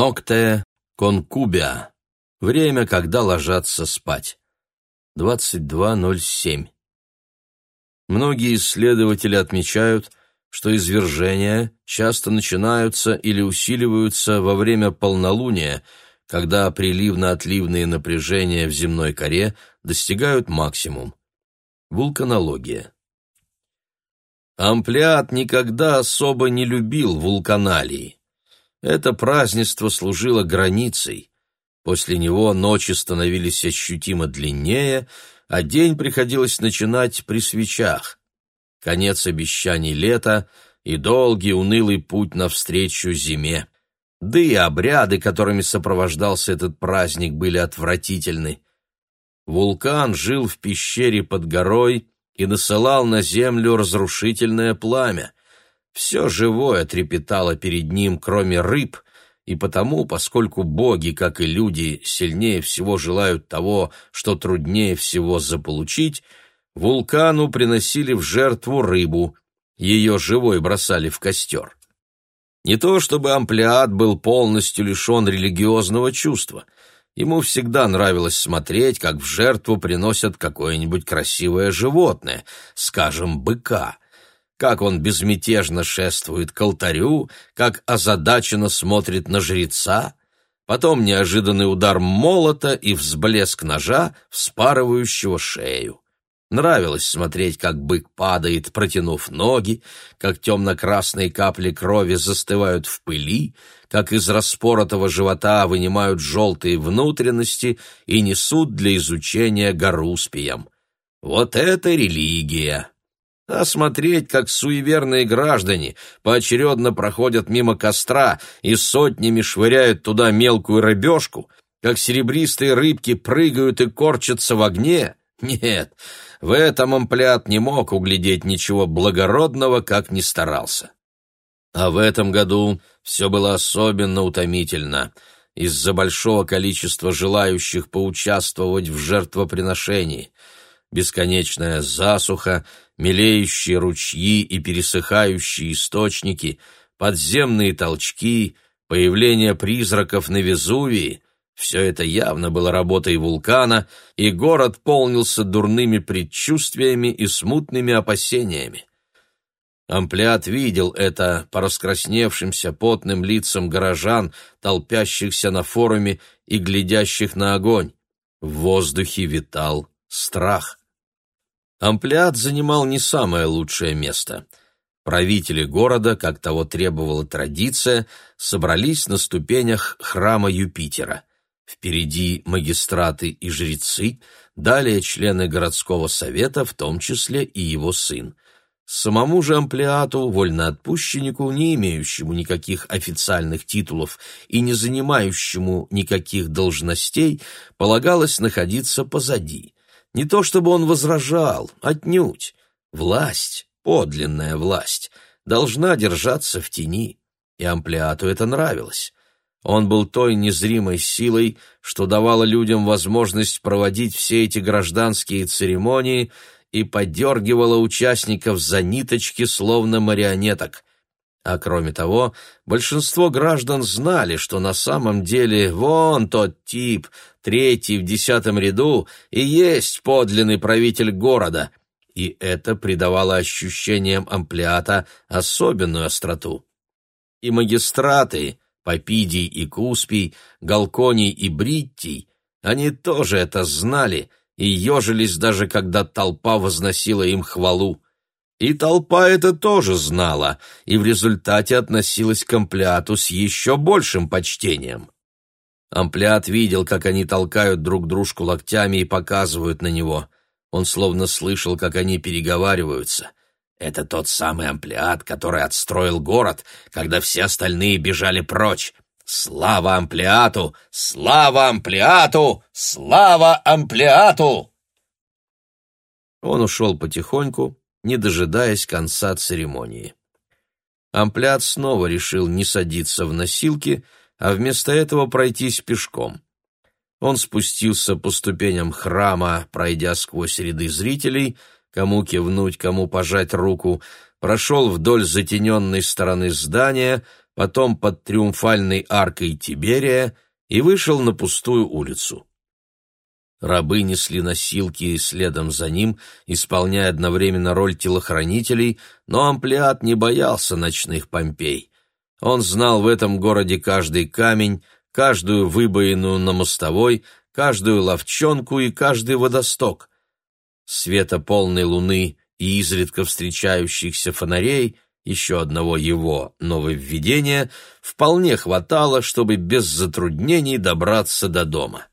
Нокте конкубя. Время, когда ложатся спать. 22.07. Многие исследователи отмечают, что извержения часто начинаются или усиливаются во время полнолуния, когда приливно-отливные напряжения в земной коре достигают максимум. Вулканология. Амплиат никогда особо не любил вулканалии. Это празднество служило границей. После него ночи становились ощутимо длиннее, а день приходилось начинать при свечах. Конец обещаний лета и долгий унылый путь навстречу зиме. Да и обряды, которыми сопровождался этот праздник, были отвратительны. Вулкан жил в пещере под горой и насылал на землю разрушительное пламя. Все живое трепетало перед ним, кроме рыб, и потому, поскольку боги, как и люди, сильнее всего желают того, что труднее всего заполучить, вулкану приносили в жертву рыбу, ее живой бросали в костер. Не то чтобы Амплиад был полностью лишен религиозного чувства. Ему всегда нравилось смотреть, как в жертву приносят какое-нибудь красивое животное, скажем, быка. Как он безмятежно шествует к алтарю, как озадаченно смотрит на жреца, потом неожиданный удар молота и взблеск ножа, вспарывающего шею. Нравилось смотреть, как бык падает, протянув ноги, как темно-красные капли крови застывают в пыли, как из распоротого живота вынимают желтые внутренности и несут для изучения горуспиям. Вот это религия! А смотреть, как суеверные граждане поочередно проходят мимо костра и сотнями швыряют туда мелкую рыбешку, как серебристые рыбки прыгают и корчатся в огне — нет, в этом амплиат не мог углядеть ничего благородного, как ни старался. А в этом году все было особенно утомительно из-за большого количества желающих поучаствовать в жертвоприношении. Бесконечная засуха, мелеющие ручьи и пересыхающие источники, подземные толчки, появление призраков на Везувии — все это явно было работой вулкана, и город полнился дурными предчувствиями и смутными опасениями. Амплиат видел это по раскрасневшимся потным лицам горожан, толпящихся на форуме и глядящих на огонь. В воздухе витал страх. Амплиат занимал не самое лучшее место. Правители города, как того требовала традиция, собрались на ступенях храма Юпитера. Впереди магистраты и жрецы, далее члены городского совета, в том числе и его сын. Самому же амплиату, вольноотпущеннику, не имеющему никаких официальных титулов и не занимающему никаких должностей, полагалось находиться позади. Не то чтобы он возражал, отнюдь. Власть, подлинная власть, должна держаться в тени, и амплиату это нравилось. Он был той незримой силой, что давала людям возможность проводить все эти гражданские церемонии и подергивала участников за ниточки, словно марионеток. А кроме того, большинство граждан знали, что на самом деле вон тот тип, третий в десятом ряду, и есть подлинный правитель города, и это придавало ощущениям амплиата особенную остроту. И магистраты, Попидий и Куспий, Галконий и Бриттий, они тоже это знали и ежились даже, когда толпа возносила им хвалу. И толпа это тоже знала, и в результате относилась к Амплиату с еще большим почтением. Амплиат видел, как они толкают друг дружку локтями и показывают на него. Он словно слышал, как они переговариваются. Это тот самый амплиат, который отстроил город, когда все остальные бежали прочь. Слава амплиату! Слава амплиату! Слава амплиату! Он ушел потихоньку, не дожидаясь конца церемонии. Амплиат снова решил не садиться в носилки, а вместо этого пройтись пешком. Он спустился по ступеням храма, пройдя сквозь ряды зрителей — кому кивнуть, кому пожать руку, прошел вдоль затененной стороны здания, потом под триумфальной аркой Тиберия и вышел на пустую улицу. Рабы несли носилки следом за ним, исполняя одновременно роль телохранителей, но Амплиат не боялся ночных Помпей. Он знал в этом городе каждый камень, каждую выбоину на мостовой, каждую ловчонку и каждый водосток. Света полной луны и изредка встречающихся фонарей, еще одного его нововведения, вполне хватало, чтобы без затруднений добраться до дома.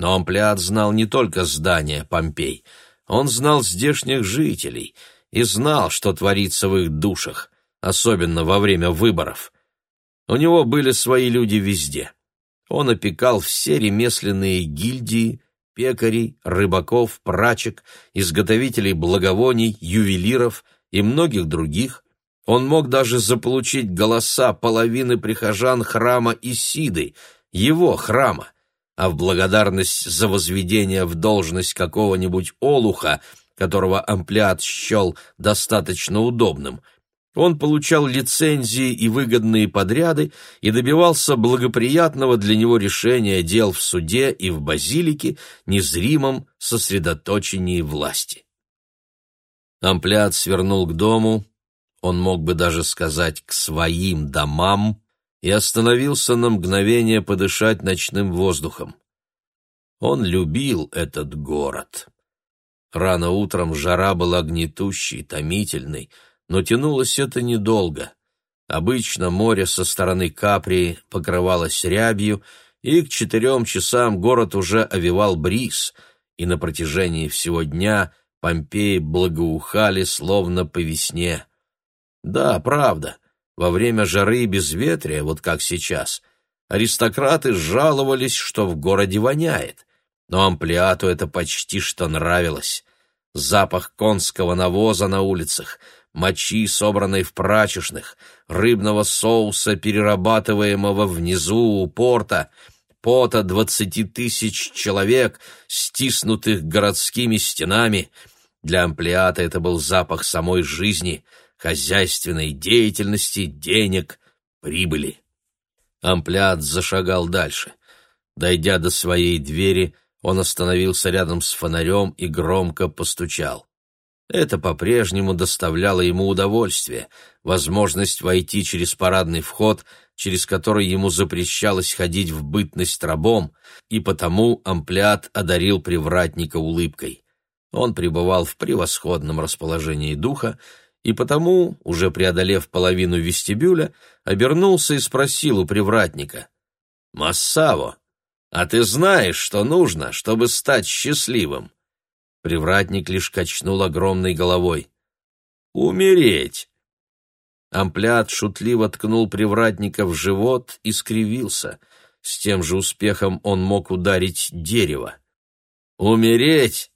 Но Амплиат знал не только здания Помпей, он знал здешних жителей и знал, что творится в их душах, особенно во время выборов. У него были свои люди везде. Он опекал все ремесленные гильдии, пекарей, рыбаков, прачек, изготовителей благовоний, ювелиров и многих других. Он мог даже заполучить голоса половины прихожан храма Исиды, его храма, а в благодарность за возведение в должность какого-нибудь олуха, которого амплиат счел достаточно удобным, он получал лицензии и выгодные подряды и добивался благоприятного для него решения дел в суде и в базилике, незримом сосредоточении власти. Амплиат свернул к дому, он мог бы даже сказать «к своим домам», и остановился на мгновение подышать ночным воздухом. Он любил этот город. Рано утром жара была гнетущей, томительной, но тянулось это недолго. Обычно море со стороны Капри покрывалось рябью, и к четырем часам город уже овевал бриз, и на протяжении всего дня Помпеи благоухали, словно по весне. Да, правда, во время жары и безветрия, вот как сейчас, аристократы жаловались, что в городе воняет, но амплиату это почти что нравилось. Запах конского навоза на улицах — мочи, собранной в прачечных, рыбного соуса, перерабатываемого внизу у порта, пота двадцати тысяч человек, стиснутых городскими стенами. Для амплиата это был запах самой жизни, хозяйственной деятельности, денег, прибыли. Амплиат зашагал дальше. Дойдя до своей двери, он остановился рядом с фонарем и громко постучал. Это по-прежнему доставляло ему удовольствие, возможность войти через парадный вход, через который ему запрещалось ходить в бытность рабом, и потому амплиат одарил привратника улыбкой. Он пребывал в превосходном расположении духа, и потому, уже преодолев половину вестибюля, обернулся и спросил у привратника. «Массаво, а ты знаешь, что нужно, чтобы стать счастливым?» Привратник лишь качнул огромной головой. «Умереть!» Амплят шутливо ткнул привратника в живот и скривился. С тем же успехом он мог ударить дерево. «Умереть,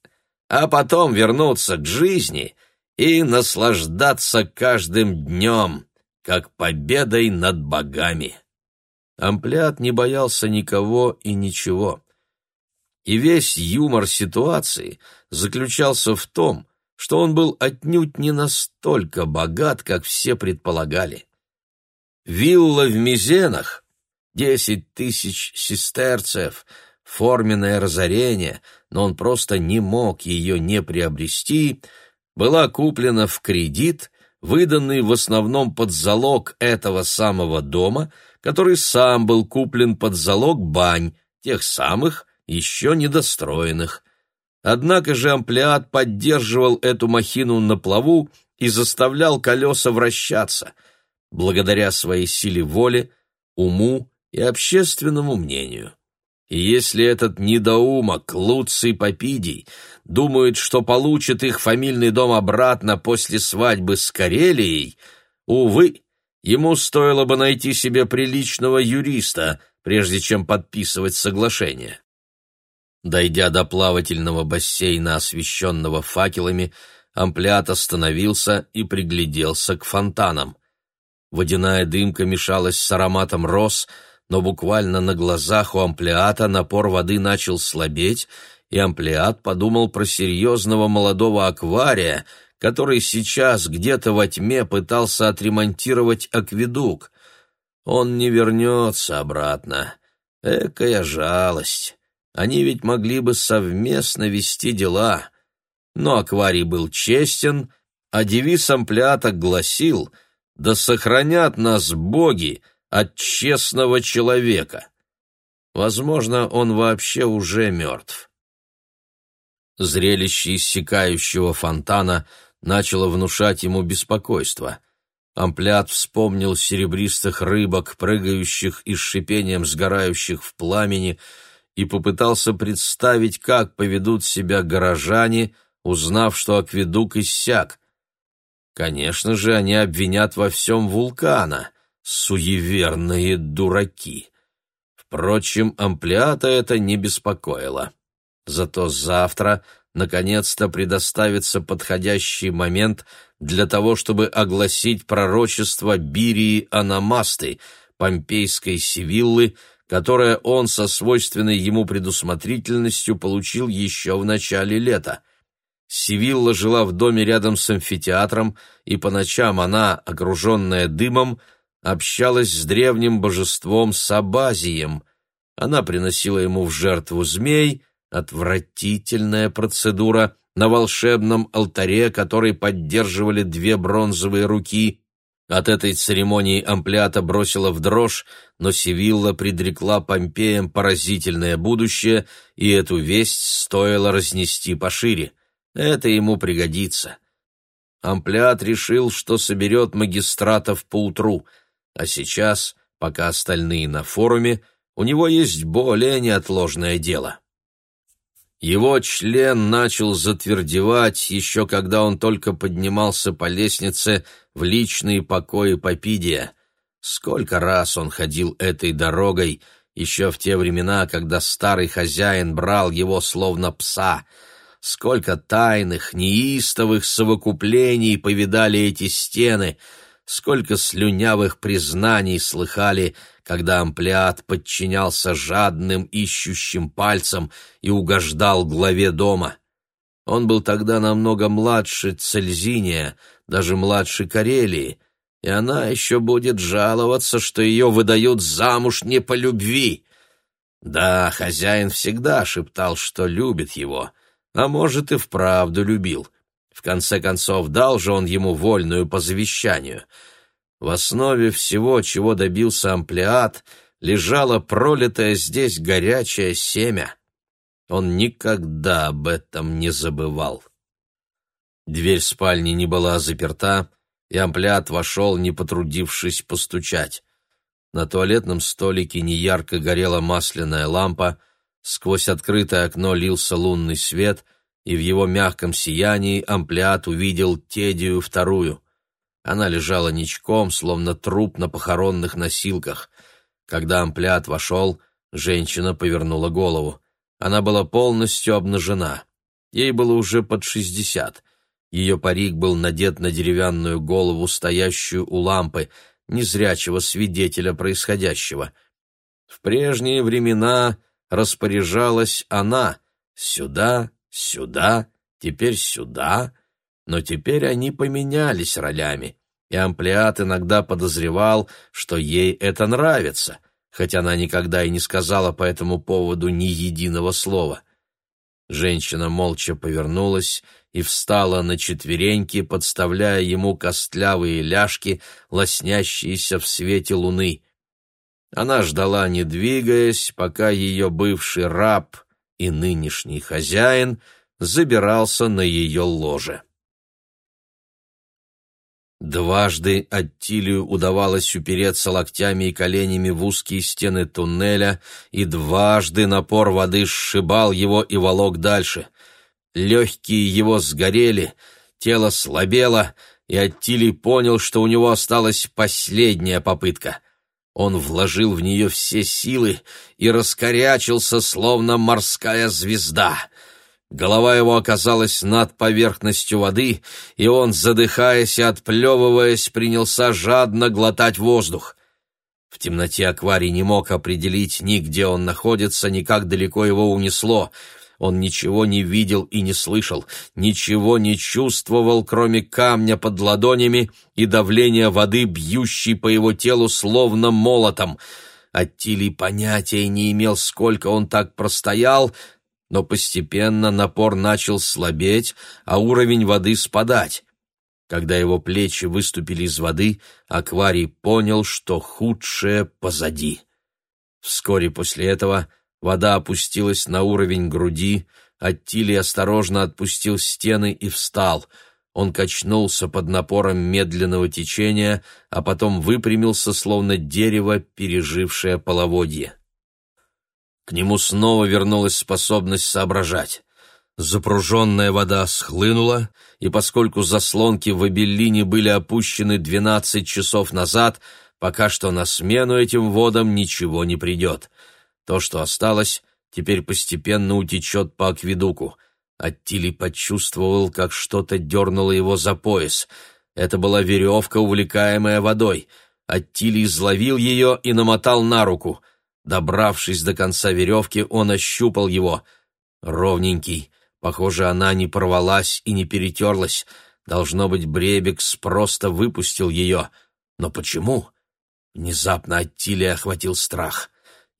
а потом вернуться к жизни и наслаждаться каждым днем, как победой над богами!» Амплят не боялся никого и ничего и весь юмор ситуации заключался в том, что он был отнюдь не настолько богат, как все предполагали. Вилла в Мизенах, десять тысяч сестерцев, форменное разорение, но он просто не мог ее не приобрести, была куплена в кредит, выданный в основном под залог этого самого дома, который сам был куплен под залог бань, тех самых, еще недостроенных. Однако же амплиат поддерживал эту махину на плаву и заставлял колеса вращаться, благодаря своей силе воли, уму и общественному мнению. И если этот недоумок Луций Попидий думает, что получит их фамильный дом обратно после свадьбы с Карелией, увы, ему стоило бы найти себе приличного юриста, прежде чем подписывать соглашение. Дойдя до плавательного бассейна, освещенного факелами, амплиат остановился и пригляделся к фонтанам. Водяная дымка мешалась с ароматом роз, но буквально на глазах у амплиата напор воды начал слабеть, и амплиат подумал про серьезного молодого аквария, который сейчас где-то во тьме пытался отремонтировать акведук. Он не вернется обратно. Экая жалость. Они ведь могли бы совместно вести дела. Но акварий был честен, а девиз амплиата гласил «Да сохранят нас боги от честного человека». Возможно, он вообще уже мертв. Зрелище иссякающего фонтана начало внушать ему беспокойство. Амплят вспомнил серебристых рыбок, прыгающих и с шипением сгорающих в пламени, и попытался представить, как поведут себя горожане, узнав, что акведук иссяк. Конечно же, они обвинят во всем вулкана, суеверные дураки. Впрочем, амплиата это не беспокоило. Зато завтра наконец-то предоставится подходящий момент для того, чтобы огласить пророчество Бирии Анамасты, помпейской Сивиллы, которое он со свойственной ему предусмотрительностью получил еще в начале лета. Сивилла жила в доме рядом с амфитеатром, и по ночам она, окруженная дымом, общалась с древним божеством Сабазием. Она приносила ему в жертву змей, отвратительная процедура, на волшебном алтаре, который поддерживали две бронзовые руки. От этой церемонии амплиата бросила в дрожь, но Севилла предрекла Помпеям поразительное будущее, и эту весть стоило разнести пошире. Это ему пригодится. Амплиат решил, что соберет магистратов поутру — а сейчас, пока остальные на форуме, у него есть более неотложное дело. Его член начал затвердевать, еще когда он только поднимался по лестнице в личные покои Попидия. Сколько раз он ходил этой дорогой, еще в те времена, когда старый хозяин брал его словно пса. Сколько тайных, неистовых совокуплений повидали эти стены — сколько слюнявых признаний слыхали, когда амплиат подчинялся жадным ищущим пальцам и угождал главе дома. Он был тогда намного младше Цельзиния, даже младше Карелии, и она еще будет жаловаться, что ее выдают замуж не по любви. Да, хозяин всегда шептал, что любит его, а может и вправду любил. В конце концов, дал же он ему вольную по завещанию. В основе всего, чего добился амплиат, лежало пролитое здесь горячее семя. Он никогда об этом не забывал. Дверь спальни не была заперта, и амплиат вошел, не потрудившись постучать. На туалетном столике неярко горела масляная лампа, сквозь открытое окно лился лунный свет, и в его мягком сиянии амплиат увидел Тедию вторую. Она лежала ничком, словно труп на похоронных носилках. Когда амплиат вошел, женщина повернула голову. Она была полностью обнажена. Ей было уже под шестьдесят. Ее парик был надет на деревянную голову, стоящую у лампы, незрячего свидетеля происходящего. В прежние времена распоряжалась она сюда, сюда, теперь сюда, но теперь они поменялись ролями, и Амплиат иногда подозревал, что ей это нравится, хотя она никогда и не сказала по этому поводу ни единого слова. Женщина молча повернулась и встала на четвереньки, подставляя ему костлявые ляжки, лоснящиеся в свете луны. Она ждала, не двигаясь, пока ее бывший раб и нынешний хозяин забирался на ее ложе. Дважды Аттилию удавалось упереться локтями и коленями в узкие стены туннеля, и дважды напор воды сшибал его и волок дальше. Легкие его сгорели, тело слабело, и Аттилий понял, что у него осталась последняя попытка. Он вложил в нее все силы и раскорячился, словно морская звезда. Голова его оказалась над поверхностью воды, и он, задыхаясь и отплевываясь, принялся жадно глотать воздух. В темноте акварий не мог определить ни где он находится, ни как далеко его унесло. Он ничего не видел и не слышал, ничего не чувствовал, кроме камня под ладонями и давления воды, бьющей по его телу словно молотом. Аттилий понятия не имел, сколько он так простоял, но постепенно напор начал слабеть, а уровень воды спадать. Когда его плечи выступили из воды, акварий понял, что худшее позади. Вскоре после этого вода опустилась на уровень груди, Аттилий осторожно отпустил стены и встал. Он качнулся под напором медленного течения, а потом выпрямился, словно дерево, пережившее половодье. К нему снова вернулась способность соображать. Запруженная вода схлынула, и поскольку заслонки в Абеллине были опущены двенадцать часов назад, пока что на смену этим водам ничего не придет. То, что осталось, теперь постепенно утечет по акведуку. Аттили почувствовал, как что-то дернуло его за пояс. Это была веревка, увлекаемая водой. Аттили изловил ее и намотал на руку. Добравшись до конца веревки, он ощупал его. Ровненький, Похоже, она не порвалась и не перетерлась. Должно быть, Бребекс просто выпустил ее. Но почему? Внезапно Аттилия охватил страх.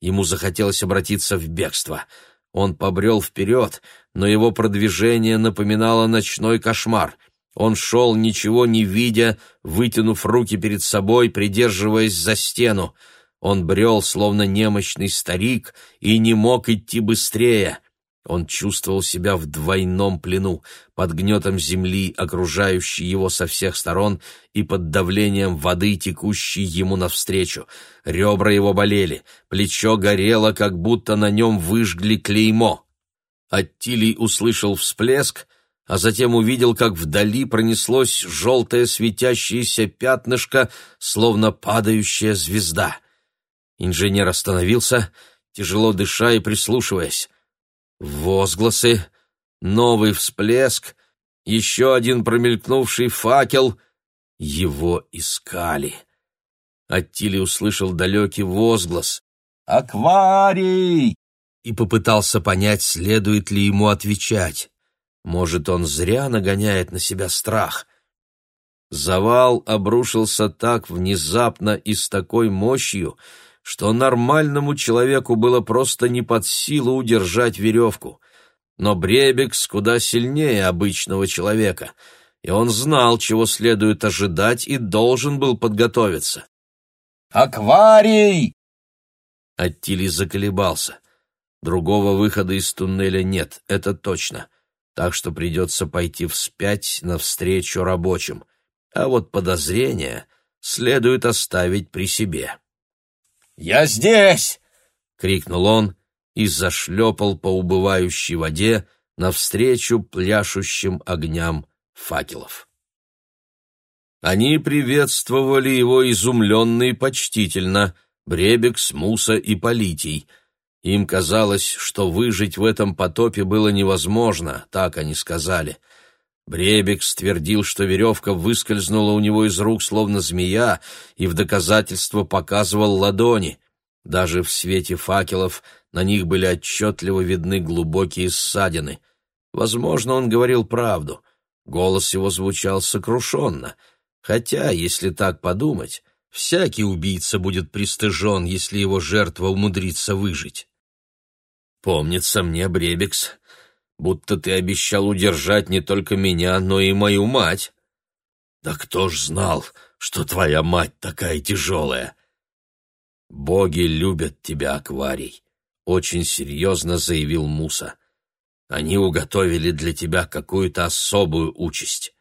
Ему захотелось обратиться в бегство. Он побрел вперед, но его продвижение напоминало ночной кошмар. Он шел, ничего не видя, вытянув руки перед собой, придерживаясь за стену. Он брел, словно немощный старик, и не мог идти быстрее. Он чувствовал себя в двойном плену, под гнетом земли, окружающей его со всех сторон, и под давлением воды, текущей ему навстречу. Ребра его болели, плечо горело, как будто на нем выжгли клеймо. Аттилий услышал всплеск, а затем увидел, как вдали пронеслось желтое светящееся пятнышко, словно падающая звезда. Инженер остановился, тяжело дыша и прислушиваясь. Возгласы, новый всплеск, еще один промелькнувший факел. Его искали. Аттили услышал далекий возглас «Акварий!» и попытался понять, следует ли ему отвечать. Может, он зря нагоняет на себя страх. Завал обрушился так внезапно и с такой мощью, что нормальному человеку было просто не под силу удержать веревку. Но Бребекс куда сильнее обычного человека, и он знал, чего следует ожидать, и должен был подготовиться. «Акварий!» Аттили заколебался. Другого выхода из туннеля нет, это точно. Так что придется пойти вспять навстречу рабочим. А вот подозрения следует оставить при себе. «Я здесь!» — крикнул он и зашлепал по убывающей воде навстречу пляшущим огням факелов. Они приветствовали его изумленно и почтительно, Бребекс, Муса и Политий. Им казалось, что выжить в этом потопе было невозможно, так они сказали — Бребекс твердил, что веревка выскользнула у него из рук, словно змея, и в доказательство показывал ладони. Даже в свете факелов на них были отчетливо видны глубокие ссадины. Возможно, он говорил правду. Голос его звучал сокрушенно. Хотя, если так подумать, всякий убийца будет пристыжен, если его жертва умудрится выжить. Помнится мне, Бребекс, будто ты обещал удержать не только меня, но и мою мать. Да кто ж знал, что твоя мать такая тяжелая? Боги любят тебя, акварий, очень серьезно заявил Муса. Они уготовили для тебя какую-то особую участь.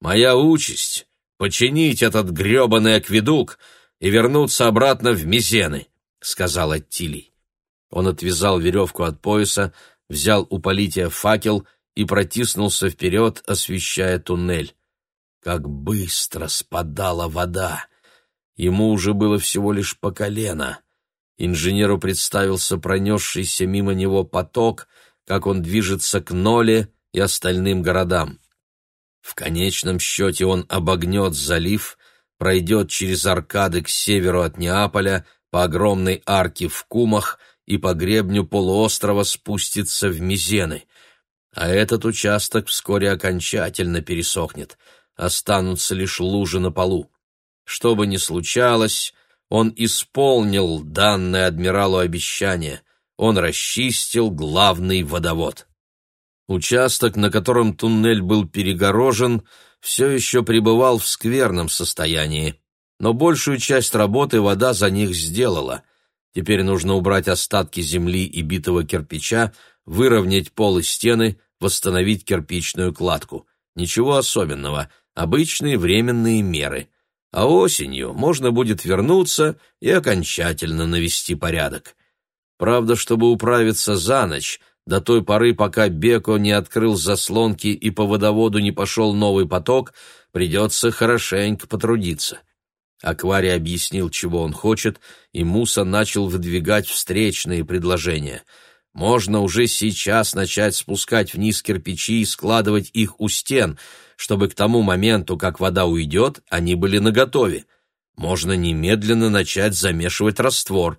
Моя участь — починить этот гребаный акведук и вернуться обратно в Мизены, — сказал Аттилий. Он отвязал веревку от пояса, взял у Полития факел и протиснулся вперед, освещая туннель. Как быстро спадала вода! Ему уже было всего лишь по колено. Инженеру представился пронесшийся мимо него поток, как он движется к Ноле и остальным городам. В конечном счете он обогнет залив, пройдет через аркады к северу от Неаполя, по огромной арке в Кумах и по гребню полуострова спустится в Мизены. А этот участок вскоре окончательно пересохнет, останутся лишь лужи на полу. Что бы ни случалось, он исполнил данное адмиралу обещание, он расчистил главный водовод. Участок, на котором туннель был перегорожен, все еще пребывал в скверном состоянии, но большую часть работы вода за них сделала. Теперь нужно убрать остатки земли и битого кирпича, выровнять пол и стены, восстановить кирпичную кладку. Ничего особенного, обычные временные меры. А осенью можно будет вернуться и окончательно навести порядок. Правда, чтобы управиться за ночь, до той поры, пока Беко не открыл заслонки и по водоводу не пошел новый поток, придется хорошенько потрудиться. Акварий объяснил, чего он хочет, и Муса начал выдвигать встречные предложения. Можно уже сейчас начать спускать вниз кирпичи и складывать их у стен, чтобы к тому моменту, как вода уйдет, они были наготове. Можно немедленно начать замешивать раствор.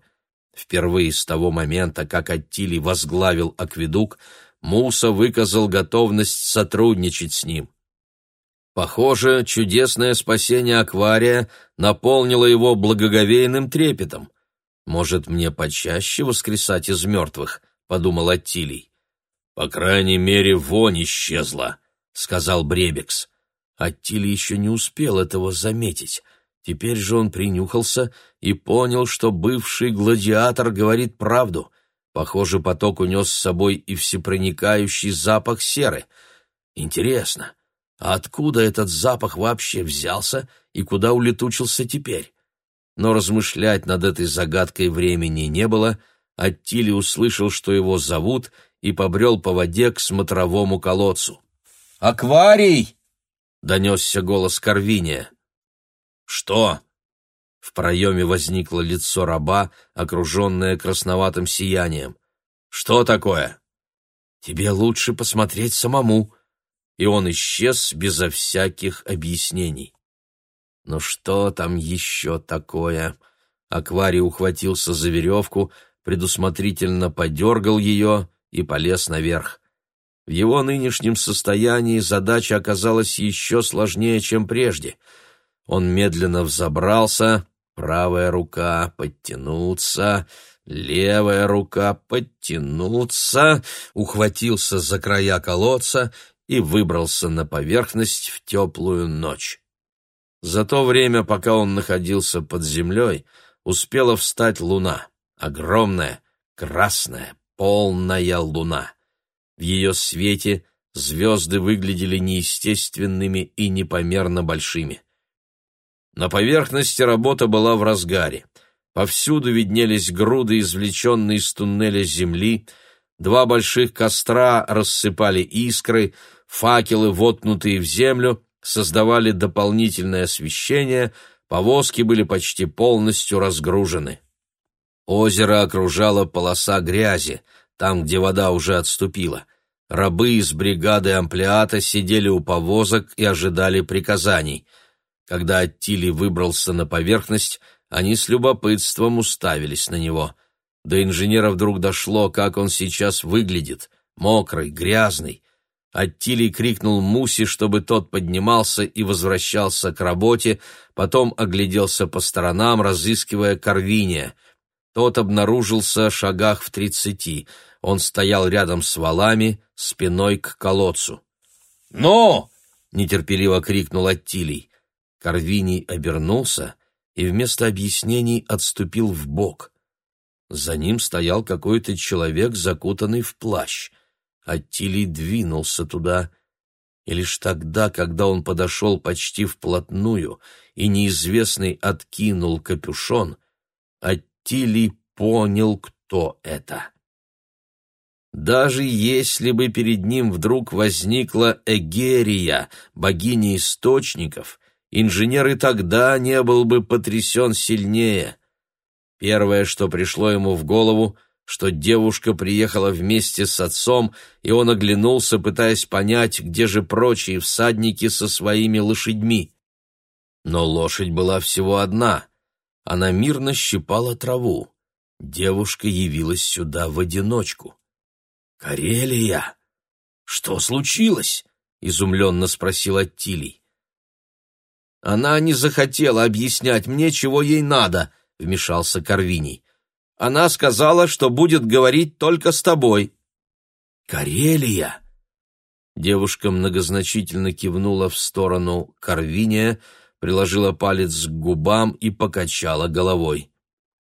Впервые с того момента, как Аттили возглавил акведук, Муса выказал готовность сотрудничать с ним. Похоже, чудесное спасение аквария наполнило его благоговейным трепетом. «Может, мне почаще воскресать из мертвых?» — подумал Аттилий. «По крайней мере, вонь исчезла», — сказал Бребекс. Аттилий еще не успел этого заметить. Теперь же он принюхался и понял, что бывший гладиатор говорит правду. Похоже, поток унес с собой и всепроникающий запах серы. Интересно, а откуда этот запах вообще взялся и куда улетучился теперь? Но размышлять над этой загадкой времени не было, а Тилли услышал, что его зовут, и побрел по воде к смотровому колодцу. «Акварий!» — донесся голос Корвиния. «Что?» В проеме возникло лицо раба, окруженное красноватым сиянием. «Что такое?» «Тебе лучше посмотреть самому». И он исчез безо всяких объяснений. «Ну что там еще такое?» Акварий ухватился за веревку, предусмотрительно подергал ее и полез наверх. В его нынешнем состоянии задача оказалась еще сложнее, чем прежде — он медленно взобрался, правая рука подтянуться, левая рука подтянуться, ухватился за края колодца и выбрался на поверхность в теплую ночь. За то время, пока он находился под землей, успела встать луна, огромная, красная, полная луна. В ее свете звезды выглядели неестественными и непомерно большими. На поверхности работа была в разгаре. Повсюду виднелись груды, извлеченные из туннеля земли, два больших костра рассыпали искры, факелы, воткнутые в землю, создавали дополнительное освещение, повозки были почти полностью разгружены. Озеро окружала полоса грязи, там, где вода уже отступила. Рабы из бригады амплиата сидели у повозок и ожидали приказаний — когда Аттили выбрался на поверхность, они с любопытством уставились на него. До инженера вдруг дошло, как он сейчас выглядит, мокрый, грязный. Аттили крикнул Муси, чтобы тот поднимался и возвращался к работе, потом огляделся по сторонам, разыскивая Корвиния. Тот обнаружился в шагах в тридцати. Он стоял рядом с валами, спиной к колодцу. «Ну!» — нетерпеливо крикнул Аттилий. Карвиний обернулся и вместо объяснений отступил в бок. За ним стоял какой-то человек, закутанный в плащ. Аттилий двинулся туда, и лишь тогда, когда он подошел почти вплотную, и неизвестный откинул капюшон, Аттилий понял, кто это. Даже если бы перед ним вдруг возникла Эгерия, богиня источников, инженер и тогда не был бы потрясен сильнее. Первое, что пришло ему в голову, что девушка приехала вместе с отцом, и он оглянулся, пытаясь понять, где же прочие всадники со своими лошадьми. Но лошадь была всего одна. Она мирно щипала траву. девушка явилась сюда в одиночку. «Карелия! Что случилось?» — изумленно спросил Аттилий. «Она не захотела объяснять мне, чего ей надо», — вмешался Карвиний. «Она сказала, что будет говорить только с тобой». «Карелия!» Девушка многозначительно кивнула в сторону Карвиния, приложила палец к губам и покачала головой.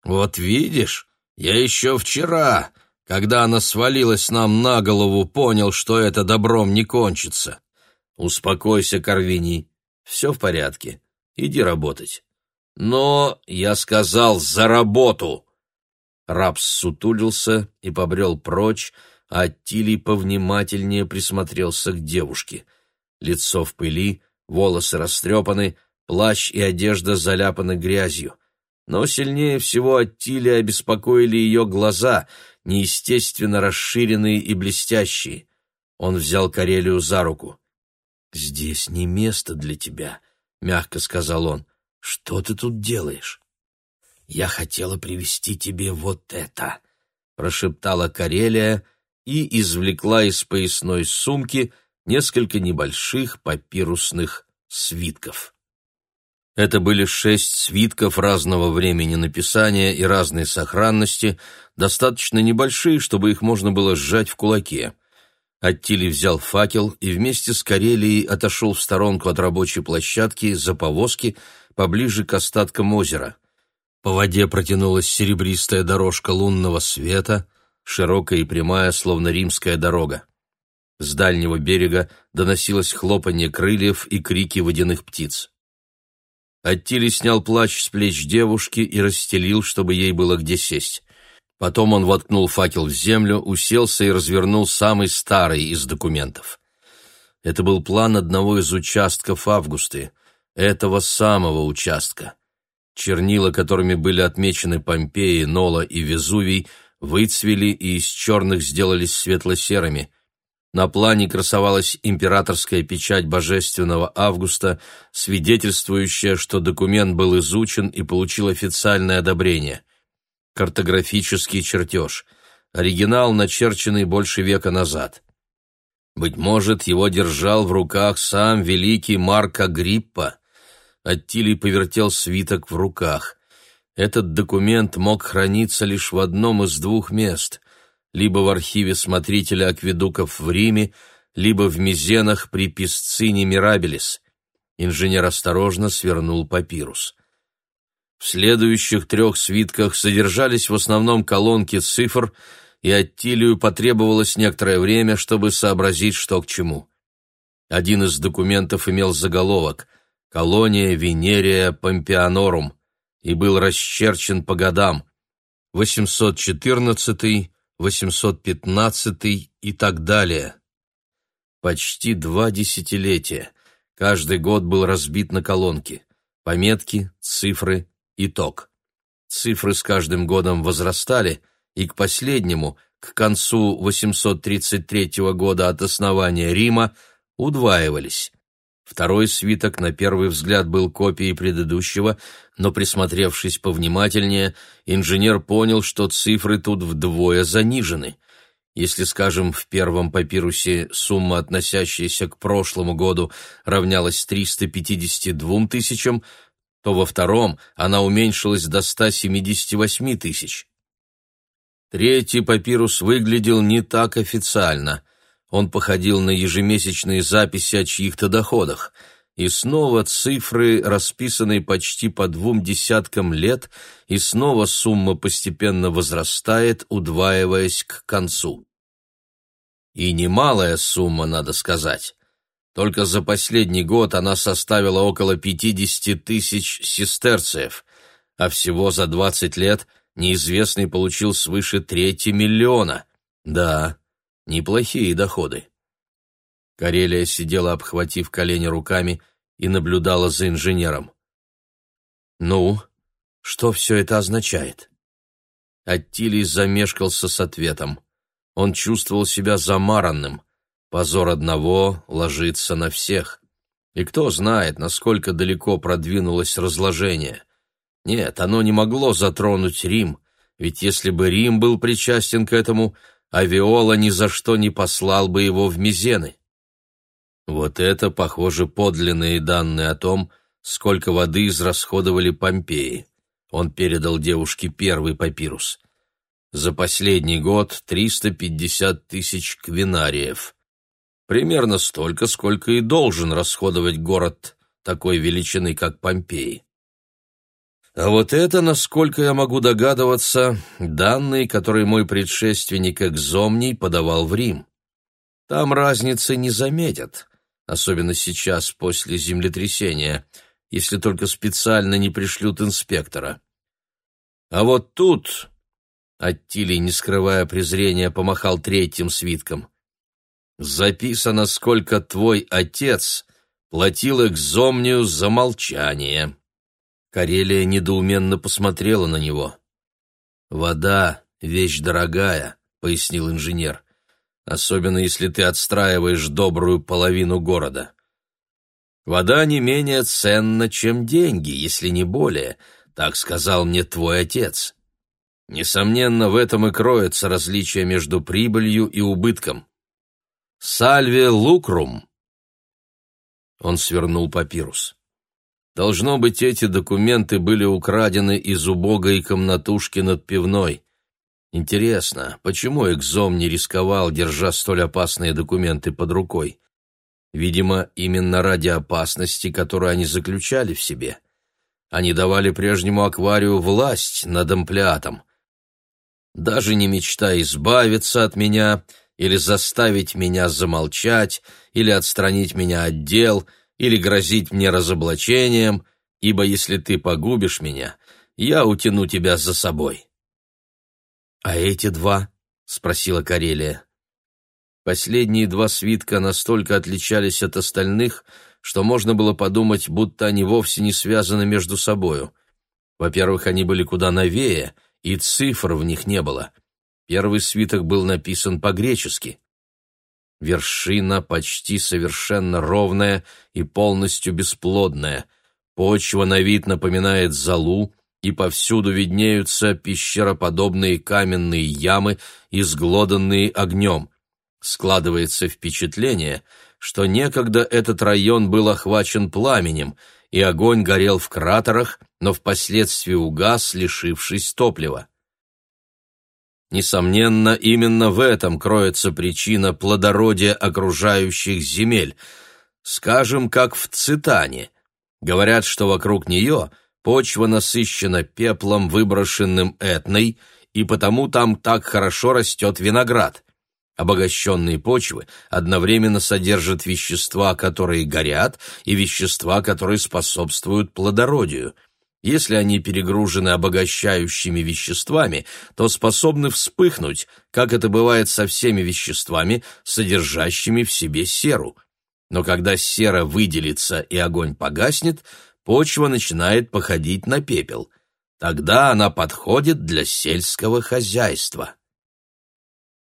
«Вот видишь, я еще вчера, когда она свалилась нам на голову, понял, что это добром не кончится. Успокойся, Карвини, все в порядке, иди работать». «Но, я сказал, за работу!» Рабс сутулился и побрел прочь, а Тилий повнимательнее присмотрелся к девушке. Лицо в пыли, волосы растрепаны, плащ и одежда заляпаны грязью. Но сильнее всего Аттили обеспокоили ее глаза, неестественно расширенные и блестящие. Он взял Карелию за руку. «Здесь не место для тебя», — мягко сказал он. «Что ты тут делаешь?» «Я хотела привести тебе вот это», — прошептала Карелия, и извлекла из поясной сумки несколько небольших папирусных свитков. Это были шесть свитков разного времени написания и разной сохранности, достаточно небольшие, чтобы их можно было сжать в кулаке. Аттили взял факел и вместе с Карелией отошел в сторонку от рабочей площадки за повозки поближе к остаткам озера. По воде протянулась серебристая дорожка лунного света, широкая и прямая, словно римская дорога. С дальнего берега доносилось хлопанье крыльев и крики водяных птиц. Аттили снял плащ с плеч девушки и расстелил, чтобы ей было где сесть. Потом он воткнул факел в землю, уселся и развернул самый старый из документов. Это был план одного из участков Августы, этого самого участка. Чернила, которыми были отмечены Помпеи, Нола и Везувий, выцвели и из черных сделались светло-серыми. На плане красовалась императорская печать божественного Августа, свидетельствующая, что документ был изучен и получил официальное одобрение. Картографический чертеж. Оригинал, начерченный больше века назад. Быть может, его держал в руках сам великий Марк Агриппа. Аттилий повертел свиток в руках. Этот документ мог храниться лишь в одном из двух мест, либо в архиве смотрителя акведуков в Риме, либо в Мизенах при Писцине Мирабелис. Инженер осторожно свернул папирус. В следующих трех свитках содержались в основном колонки цифр, и Аттилию потребовалось некоторое время, чтобы сообразить, что к чему. Один из документов имел заголовок «Колония Венерия Помпеанорум», и был расчерчен по годам 814, 815 и так далее. Почти два десятилетия. Каждый год был разбит на колонки. Пометки, цифры, итог. Цифры с каждым годом возрастали, и к последнему, к концу 833 года от основания Рима, удваивались. Второй свиток на первый взгляд был копией предыдущего, но присмотревшись повнимательнее, инженер понял, что цифры тут вдвое занижены. Если, скажем, в первом папирусе сумма, относящаяся к прошлому году, равнялась 352 тысячам, то во втором она уменьшилась до 178 тысяч. Третий папирус выглядел не так официально – он походил на ежемесячные записи о чьих-то доходах. И снова цифры, расписанные почти по двум десяткам лет, и снова сумма постепенно возрастает, удваиваясь к концу. И немалая сумма, надо сказать. Только за последний год она составила около 50 тысяч сестерцев, а всего за 20 лет неизвестный получил свыше трети миллиона. Да, Неплохие доходы. Карелия сидела, обхватив колени руками, и наблюдала за инженером. «Ну, что все это означает?» Аттилий замешкался с ответом. Он чувствовал себя замаранным. Позор одного ложится на всех. И кто знает, насколько далеко продвинулось разложение. Нет, оно не могло затронуть Рим, ведь если бы Рим был причастен к этому, Авиола ни за что не послал бы его в Мизены. Вот это, похоже, подлинные данные о том, сколько воды израсходовали Помпеи. Он передал девушке первый папирус. За последний год 350 тысяч квинариев. Примерно столько, сколько и должен расходовать город такой величины, как Помпеи. А вот это, насколько я могу догадываться, данные, которые мой предшественник Экзомний подавал в Рим. Там разницы не заметят, особенно сейчас, после землетрясения, если только специально не пришлют инспектора. А вот тут... Аттилий, не скрывая презрения, помахал третьим свитком. «Записано, сколько твой отец платил экзомнию за молчание». Карелия недоуменно посмотрела на него. «Вода — вещь дорогая», — пояснил инженер, «особенно если ты отстраиваешь добрую половину города. Вода не менее ценна, чем деньги, если не более, так сказал мне твой отец. Несомненно, в этом и кроется различие между прибылью и убытком. Сальве лукрум». Он свернул папирус. Должно быть, эти документы были украдены из убогой комнатушки над пивной. Интересно, почему Экзом не рисковал, держа столь опасные документы под рукой? Видимо, именно ради опасности, которую они заключали в себе. Они давали прежнему акварию власть над амплиатом. Даже не мечта избавиться от меня или заставить меня замолчать, или отстранить меня от дел — или грозить мне разоблачением, ибо если ты погубишь меня, я утяну тебя за собой». «А эти два?» — спросила Карелия. Последние два свитка настолько отличались от остальных, что можно было подумать, будто они вовсе не связаны между собою. Во-первых, они были куда новее, и цифр в них не было. Первый свиток был написан по-гречески. Вершина почти совершенно ровная и полностью бесплодная. Почва на вид напоминает золу, и повсюду виднеются пещероподобные каменные ямы, изглоданные огнем. Складывается впечатление, что некогда этот район был охвачен пламенем, и огонь горел в кратерах, но впоследствии угас, лишившись топлива. Несомненно, именно в этом кроется причина плодородия окружающих земель. Скажем, как в Цитане. Говорят, что вокруг нее почва насыщена пеплом, выброшенным этной, и потому там так хорошо растет виноград. Обогащенные почвы одновременно содержат вещества, которые горят, и вещества, которые способствуют плодородию – если они перегружены обогащающими веществами, то способны вспыхнуть, как это бывает со всеми веществами, содержащими в себе серу. Но когда сера выделится и огонь погаснет, почва начинает походить на пепел. Тогда она подходит для сельского хозяйства.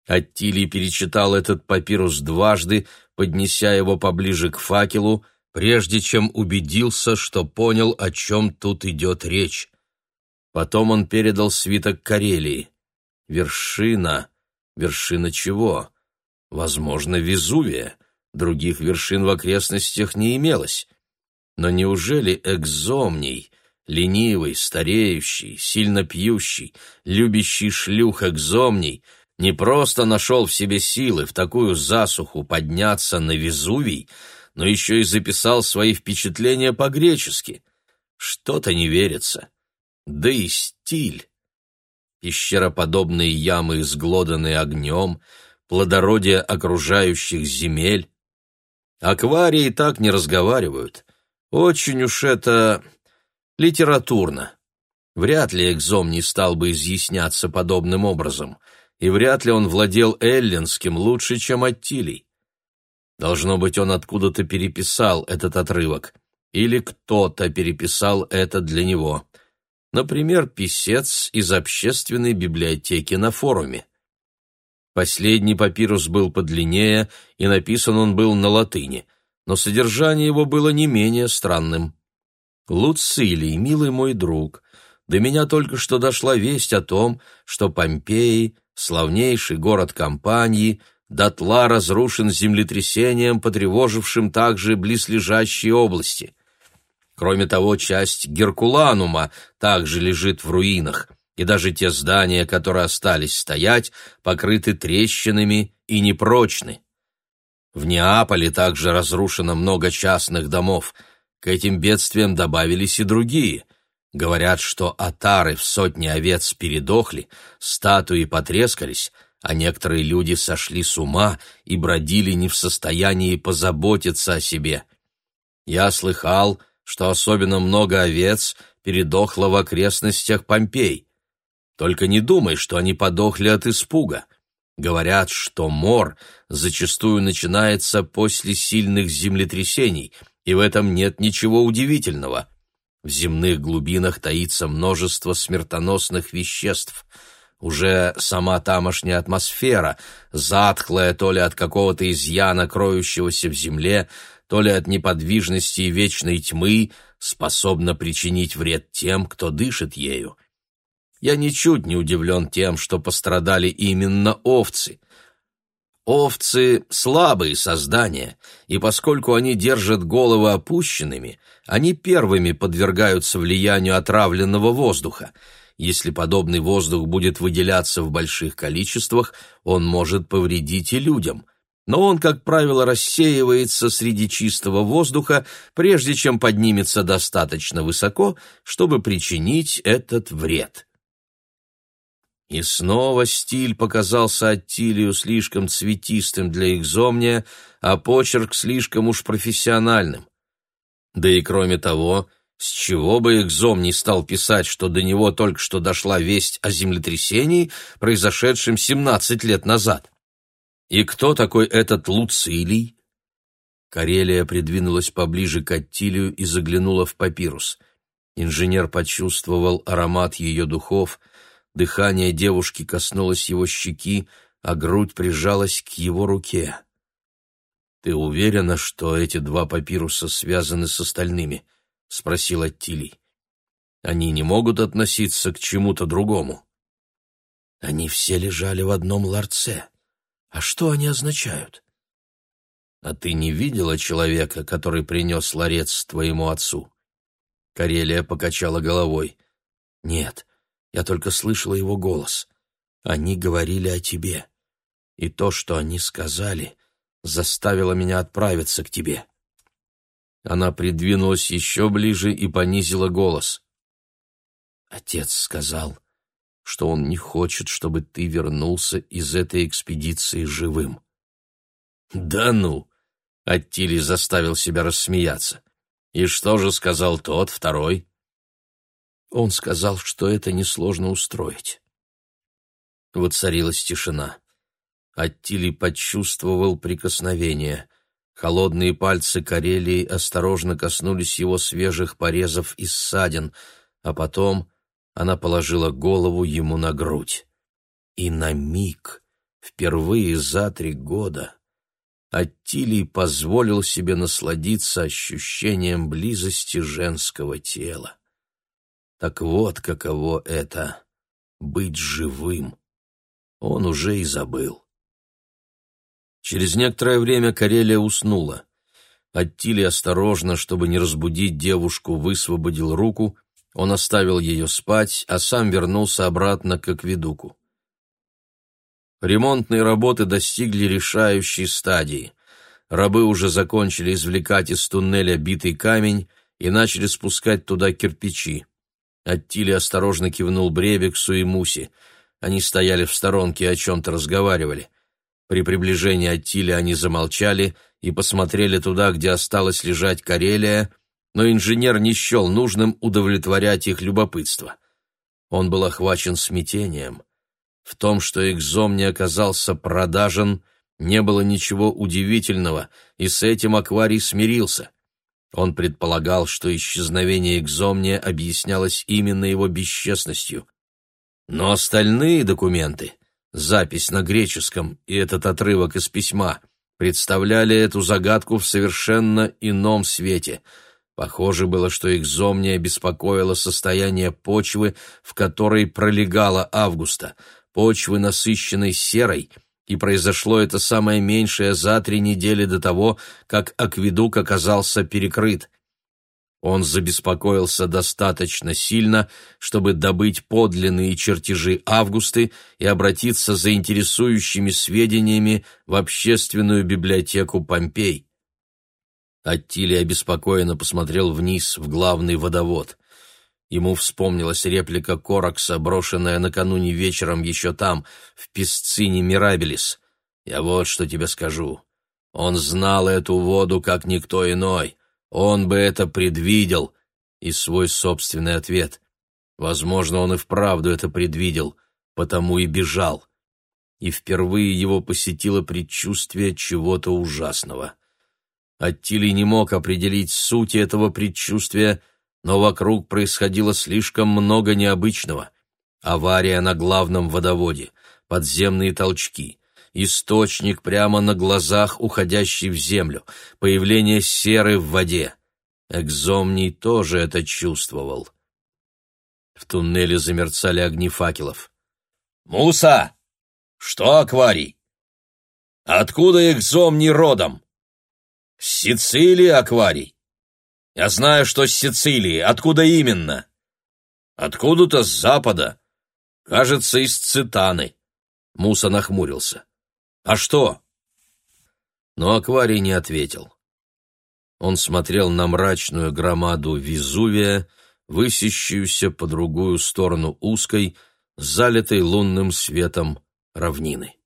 Аттилий перечитал этот папирус дважды, поднеся его поближе к факелу, прежде чем убедился, что понял, о чем тут идет речь. Потом он передал свиток Карелии. Вершина. Вершина чего? Возможно, Везувия. Других вершин в окрестностях не имелось. Но неужели экзомний, ленивый, стареющий, сильно пьющий, любящий шлюх экзомний, не просто нашел в себе силы в такую засуху подняться на Везувий, но еще и записал свои впечатления по-гречески. Что-то не верится. Да и стиль. Пещероподобные ямы, изглоданные огнем, плодородие окружающих земель. Акварии так не разговаривают. Очень уж это литературно. Вряд ли Экзом не стал бы изъясняться подобным образом, и вряд ли он владел эллинским лучше, чем Аттилий. Должно быть, он откуда-то переписал этот отрывок. Или кто-то переписал это для него. Например, писец из общественной библиотеки на форуме. Последний папирус был подлиннее, и написан он был на латыни, но содержание его было не менее странным. «Луцилий, милый мой друг, До меня только что дошла весть о том, что Помпеи, славнейший город Кампании, дотла разрушен землетрясением, потревожившим также близлежащие области. Кроме того, часть Геркуланума также лежит в руинах, и даже те здания, которые остались стоять, покрыты трещинами и непрочны. В Неаполе также разрушено много частных домов. К этим бедствиям добавились и другие. Говорят, что отары в сотне овец передохли, статуи потрескались, а некоторые люди сошли с ума и бродили не в состоянии позаботиться о себе. Я слыхал, что особенно много овец передохло в окрестностях Помпей. Только не думай, что они подохли от испуга. Говорят, что мор зачастую начинается после сильных землетрясений, и в этом нет ничего удивительного. В земных глубинах таится множество смертоносных веществ. Уже сама тамошняя атмосфера, затхлая то ли от какого-то изъяна, кроющегося в земле, то ли от неподвижности и вечной тьмы, способна причинить вред тем, кто дышит ею. Я ничуть не удивлен тем, что пострадали именно овцы. Овцы — слабые создания, и поскольку они держат головы опущенными, они первыми подвергаются влиянию отравленного воздуха. Если подобный воздух будет выделяться в больших количествах, он может повредить и людям. Но он, как правило, рассеивается среди чистого воздуха, прежде чем поднимется достаточно высоко, чтобы причинить этот вред. И снова стиль показался Аттилию слишком цветистым для экзомния, а почерк слишком уж профессиональным. Да и кроме того, с чего бы экзомний стал писать, что до него только что дошла весть о землетрясении, произошедшем 17 лет назад? И кто такой этот Луцилий? Карелия придвинулась поближе к Аттилию и заглянула в папирус. Инженер почувствовал аромат ее духов — Дыхание девушки коснулось его щеки, а грудь прижалась к его руке. «Ты уверена, что эти два папируса связаны с остальными?» — спросил Аттилий. «Они не могут относиться к чему-то другому». «Они все лежали в одном ларце. А что они означают?» «А ты не видела человека, который принес ларец твоему отцу?» Карелия покачала головой. «Нет, я только слышала его голос. Они говорили о тебе. И то, что они сказали, заставило меня отправиться к тебе». Она придвинулась еще ближе и понизила голос. «Отец сказал, что он не хочет, чтобы ты вернулся из этой экспедиции живым». «Да ну!» — Аттили заставил себя рассмеяться. «И что же сказал тот, второй?» Он сказал, что это несложно устроить. Воцарилась тишина. Аттили почувствовал прикосновение. Холодные пальцы Карелии осторожно коснулись его свежих порезов и ссадин, а потом она положила голову ему на грудь. И на миг, впервые за три года, Аттилий позволил себе насладиться ощущением близости женского тела. Так вот, каково это — быть живым. Он уже и забыл. Через некоторое время Карелия уснула. Аттили осторожно, чтобы не разбудить девушку, высвободил руку, он оставил ее спать, а сам вернулся обратно к акведуку. Ремонтные работы достигли решающей стадии. Рабы уже закончили извлекать из туннеля битый камень и начали спускать туда кирпичи. Аттили осторожно кивнул Бребексу и Муси. Они стояли в сторонке и о чем-то разговаривали. При приближении Аттили они замолчали и посмотрели туда, где осталась лежать Карелия, но инженер не счел нужным удовлетворять их любопытство. Он был охвачен смятением. В том, что экзом не оказался продажен, не было ничего удивительного, и с этим акварий смирился — он предполагал, что исчезновение экзомния объяснялось именно его бесчестностью. Но остальные документы, запись на греческом и этот отрывок из письма, представляли эту загадку в совершенно ином свете. Похоже было, что экзомния беспокоило состояние почвы, в которой пролегала Августа, почвы, насыщенной серой, и произошло это самое меньшее за три недели до того, как акведук оказался перекрыт. Он забеспокоился достаточно сильно, чтобы добыть подлинные чертежи Августы и обратиться за интересующими сведениями в общественную библиотеку Помпей. Аттилий обеспокоенно посмотрел вниз в главный водовод. Ему вспомнилась реплика Коракса, брошенная накануне вечером еще там, в Песцине Мирабелис. «Я вот что тебе скажу. Он знал эту воду, как никто иной. Он бы это предвидел, и свой собственный ответ. Возможно, он и вправду это предвидел, потому и бежал. И впервые его посетило предчувствие чего-то ужасного. Аттилий не мог определить сути этого предчувствия, но вокруг происходило слишком много необычного. Авария на главном водоводе, подземные толчки, источник прямо на глазах, уходящий в землю, появление серы в воде. Экзомний тоже это чувствовал. В туннеле замерцали огни факелов. «Муса! Что акварий? Откуда экзомний родом? С Сицилии акварий. Я знаю, что с Сицилии. Откуда именно? Откуда-то с запада. Кажется, из Цитаны. Муса нахмурился. «А что?» Но акварий не ответил. Он смотрел на мрачную громаду Везувия, высящуюся по другую сторону узкой, залитой лунным светом равнины.